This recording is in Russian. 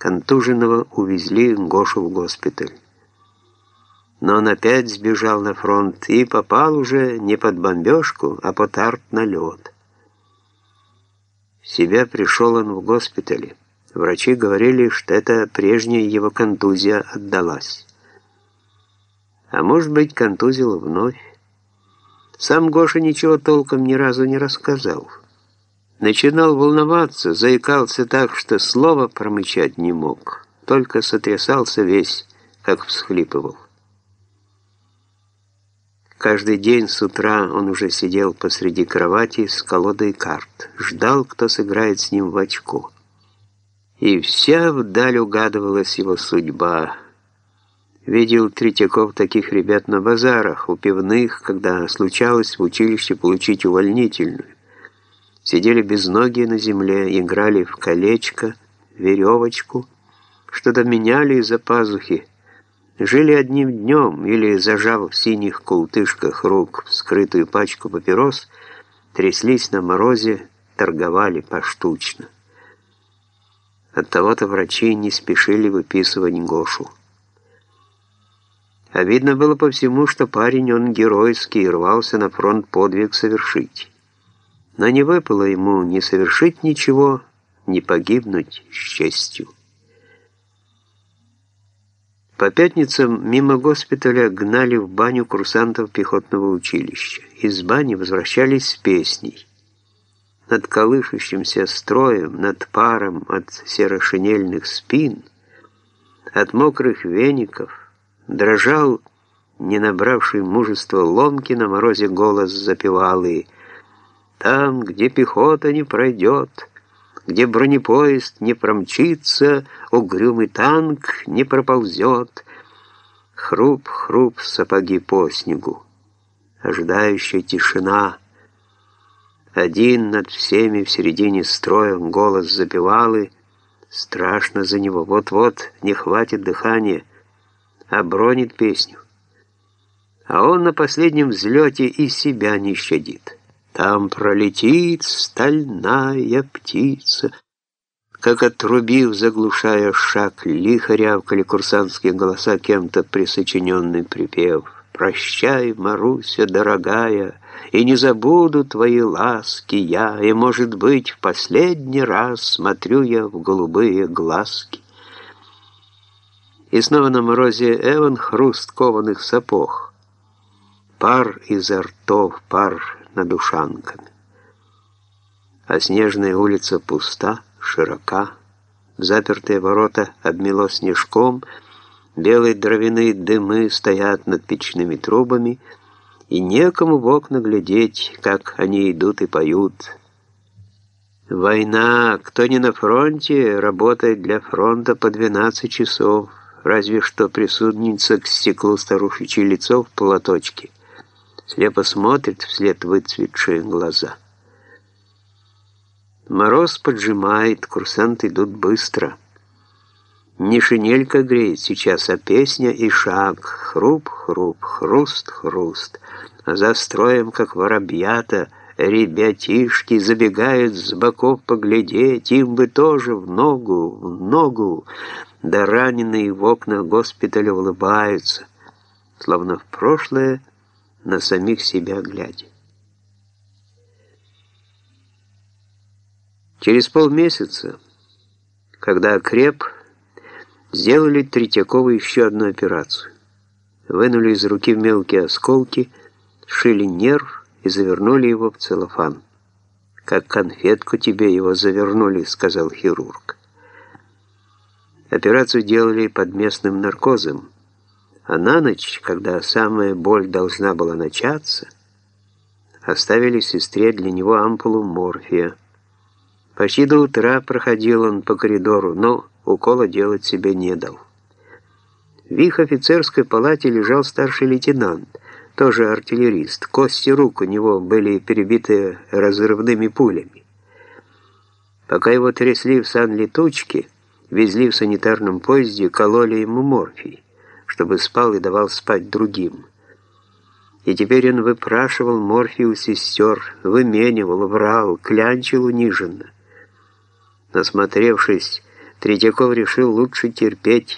Контуженного увезли Гошу в госпиталь. Но он опять сбежал на фронт и попал уже не под бомбежку, а под арт-налет. Себя пришел он в госпитале. Врачи говорили, что это прежняя его контузия отдалась. А может быть, контузил вновь. Сам Гоша ничего толком ни разу не рассказал. Начинал волноваться, заикался так, что слова промычать не мог, только сотрясался весь, как всхлипывал. Каждый день с утра он уже сидел посреди кровати с колодой карт, ждал, кто сыграет с ним в очко. И вся вдаль угадывалась его судьба. Видел Третьяков таких ребят на базарах, у пивных, когда случалось в училище получить увольнительную сидели без ноги на земле, играли в колечко, веревочку, что-то меняли из-за пазухи, жили одним днем или, зажав в синих култышках рук скрытую пачку папирос, тряслись на морозе, торговали поштучно. Оттого-то врачи не спешили выписывать Гошу. А видно было по всему, что парень он геройский, рвался на фронт подвиг совершить но не выпало ему ни совершить ничего, ни погибнуть с честью. По пятницам мимо госпиталя гнали в баню курсантов пехотного училища. Из бани возвращались с песней. Над колышущимся строем, над паром от серошинельных спин, от мокрых веников, дрожал не набравший мужества ломки на морозе голос запевалый там, где пехота не пройдет, где бронепоезд не промчится, угрюмый танк не проползет. Хруп-хруп сапоги по снегу, ожидающая тишина. Один над всеми в середине строя голос запевалы, страшно за него, вот-вот не хватит дыхания, обронит песню. А он на последнем взлете и себя не щадит. Там пролетит стальная птица. Как отрубив, заглушая шаг, лихо рявкали курсантские голоса кем-то присочиненный припев. «Прощай, Маруся, дорогая, и не забуду твои ласки я, и, может быть, в последний раз смотрю я в голубые глазки». И снова на морозе Эван хруст кованых сапог. Пар изо ртов, пар над ушанками. А снежная улица пуста, широка, запертые ворота обмело снежком, белые дровяные дымы стоят над печными трубами, и некому в окна глядеть, как они идут и поют. Война, кто не на фронте, работает для фронта по 12 часов, разве что присудница к стеклу старушечье лицо в платочке слепо смотрит вслед выцветшие глаза. Мороз поджимает, курсанты идут быстро. Не шинелька греет сейчас, а песня и шаг. Хруп-хруп, хруст-хруст. А за строем, как воробьята, ребятишки забегают с боков поглядеть. Им бы тоже в ногу, в ногу. Да раненые в окнах госпиталя улыбаются, словно в прошлое на самих себя глядя. Через полмесяца, когда окреп, сделали Третьякову еще одну операцию. Вынули из руки мелкие осколки, шили нерв и завернули его в целлофан. «Как конфетку тебе его завернули», — сказал хирург. Операцию делали под местным наркозом, а на ночь, когда самая боль должна была начаться, оставили сестре для него ампулу морфия. Почти до утра проходил он по коридору, но укола делать себе не дал. В их офицерской палате лежал старший лейтенант, тоже артиллерист. Кости рук у него были перебиты разрывными пулями. Пока его трясли в санлетучке, везли в санитарном поезде, кололи ему морфий чтобы спал и давал спать другим. И теперь он выпрашивал морфию сестер, выменивал, врал, клянчил униженно. Насмотревшись, Третьяков решил лучше терпеть,